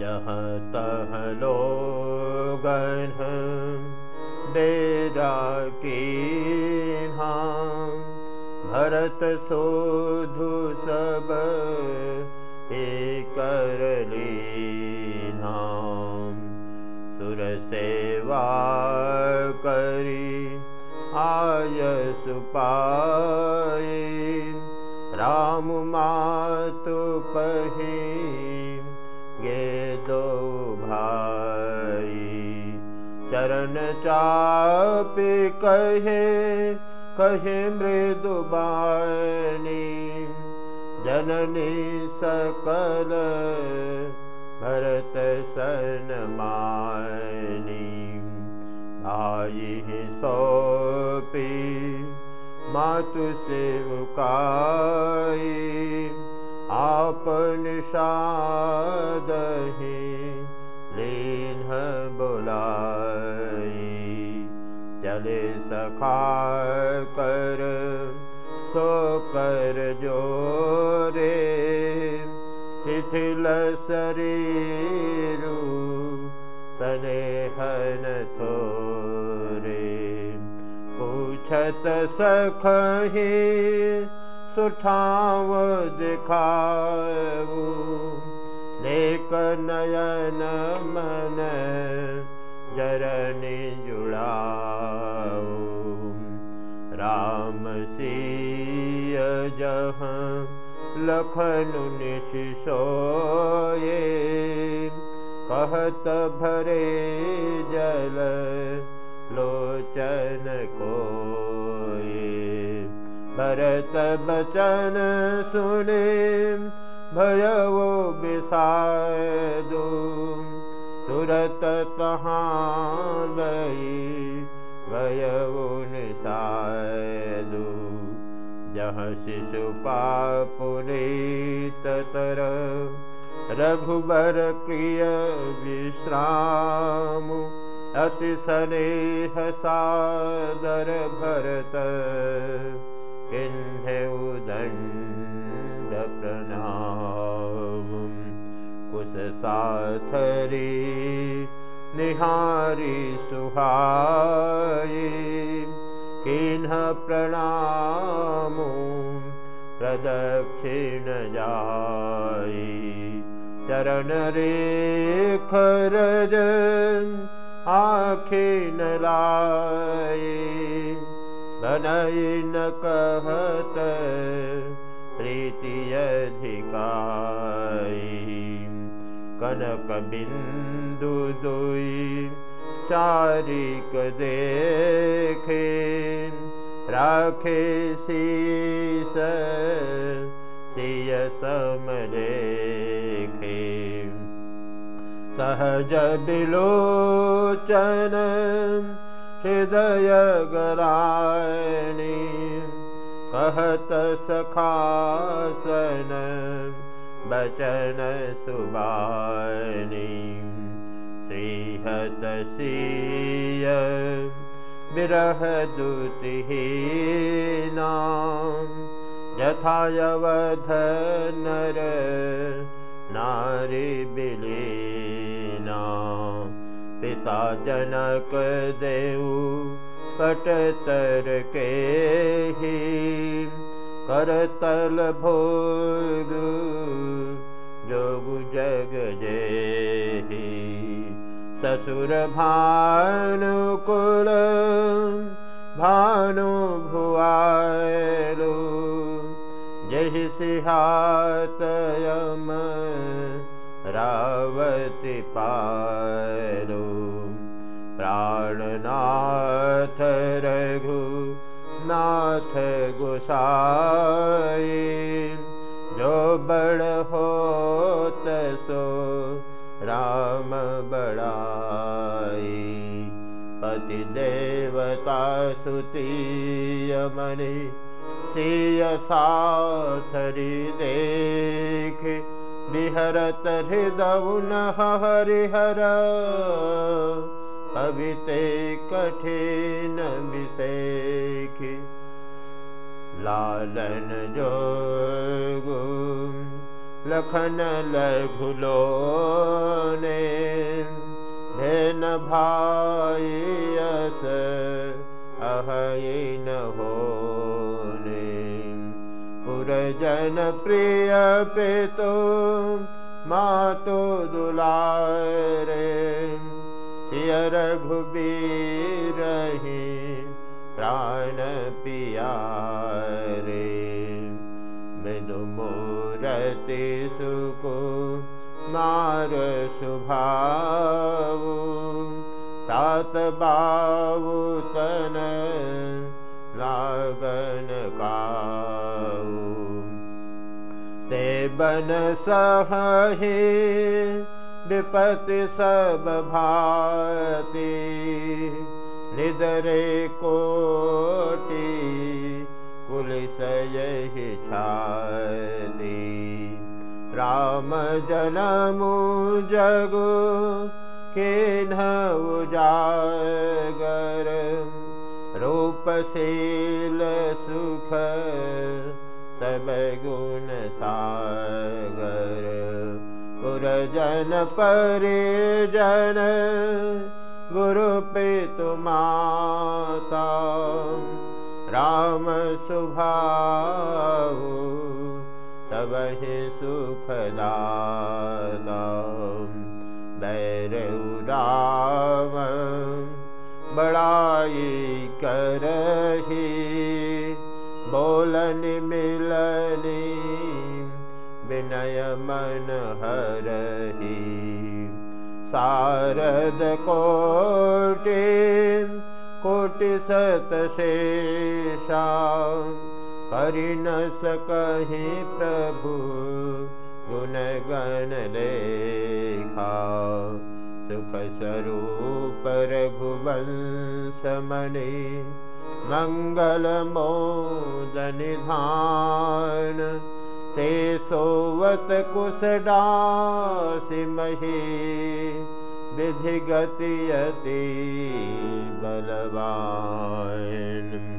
जह तह लोगन डेरा की भरत शोधु सब कर नाम सुर सेवा करी आय सुपाए राम मातु पही गे दो भाई। चरण चाप कहे कहे मृदु बानी। जननी सकल भरत सन मानी। आई सौपी मातु सेवकाई आपन शादही लीन बुलाई। चले सखा कर सो कर जोरे। शिथिल शरीरु सनेहन थोरे। पूछत सखही सुठाव दिखाऊ लेक नयन मन जरनी जुड़ाऊ राम सिय जहाँ लखनु सोये। कहत भरे जल लोचन कोये भरत बचन सुने भयवो विषादु तुरत तहाँ लई गयवो निषादु जह शिशु पापुनीत तर रघुबर प्रिय विश्राम अति स्नेह सादर भरत किन्हे उदण्ड प्रणाम कुश साथरी निहारी सुहाई किन्ह प्रणाम प्रदक्षिण चरण रेखरज आखिन लाई बनई न कहत प्रीति अधिकाई कनक बिंदु दुई चारिक देखे राखे शीस सिय सम देखे सहज बिलोचन हृदय गरायणी कहत सखासन बचन नाम यथायवध नर नारी बिलीना पिता जनक देव पटतर के ही करतल भोग जोग जग जे ससुर भानुकुल भानु भुआलो जहि सिहातयम रावति पारो। प्राणनाथ रघु नाथ गुसाई। जो बड़ हो तसो राम बड़ाई। पति देवता सुतीयमणि सिय साथरी देख विहरत हृदय हरिहर कविते कठिन विषेख लालन जोगु लखन लघुलो ने धेन भाई पुरजन प्रिय पितु मातु दुलारे रघुबीर प्राण पियारे मृदु मूरति सुको मार सुभाव तात बाबू तन लागन का बन सहे विपति सब भाति। निदरे कोटि जगु के न उजागर रूपशील सुख सब गुण सागर पुरजन परिजन गुरु पितु माता राम सुखदाता। बैर उदाम बड़ाई करही मिलनी विनय मन हरही शारद कोटि कोटि करि न सकहि प्रभु गुण गण लेखा। सुख स्वरूप रघुवंशमणि मङ्गलमोदनिधान। ते सोवत कुशडासिमहि विधिगतियति बलवान्